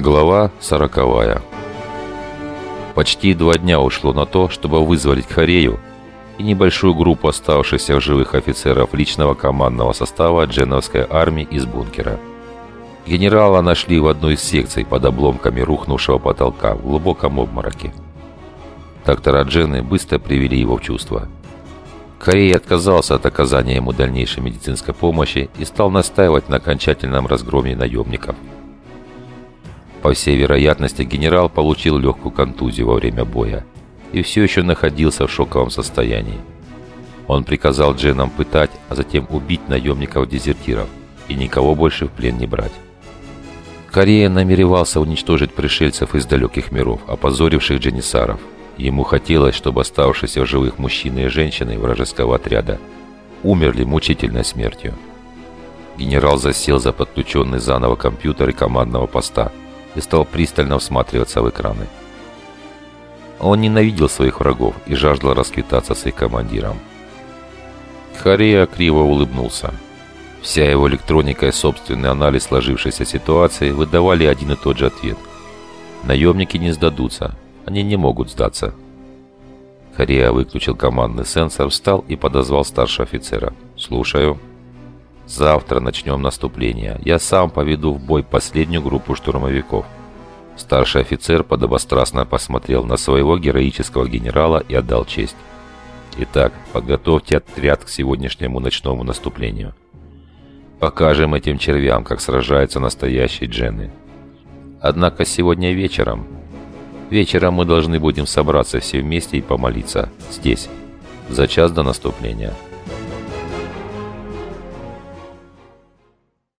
Глава сороковая. Почти два дня ушло на то, чтобы вызволить Хорею и небольшую группу оставшихся в живых офицеров личного командного состава дженовской армии из бункера. Генерала нашли в одной из секций под обломками рухнувшего потолка в глубоком обмороке. Доктора Джены быстро привели его в чувство. Корея отказался от оказания ему дальнейшей медицинской помощи и стал настаивать на окончательном разгроме наемников – по всей вероятности, генерал получил легкую контузию во время боя и все еще находился в шоковом состоянии. Он приказал Дженам пытать, а затем убить наемников-дезертиров и никого больше в плен не брать. Корея намеревался уничтожить пришельцев из далеких миров, опозоривших дженисаров. Ему хотелось, чтобы оставшиеся в живых мужчины и женщины вражеского отряда умерли мучительной смертью. Генерал засел за подключенный заново компьютер и командного поста – и стал пристально всматриваться в экраны. Он ненавидел своих врагов и жаждал расквитаться с их командиром. Харея криво улыбнулся. Вся его электроника и собственный анализ сложившейся ситуации выдавали один и тот же ответ. Наемники не сдадутся. Они не могут сдаться. Харея выключил командный сенсор, встал и подозвал старшего офицера. «Слушаю». Завтра начнем наступление. Я сам поведу в бой последнюю группу штурмовиков. Старший офицер подобострастно посмотрел на своего героического генерала и отдал честь. Итак, подготовьте отряд к сегодняшнему ночному наступлению. Покажем этим червям, как сражаются настоящие джены. Однако сегодня вечером... Вечером мы должны будем собраться все вместе и помолиться. Здесь. За час до наступления.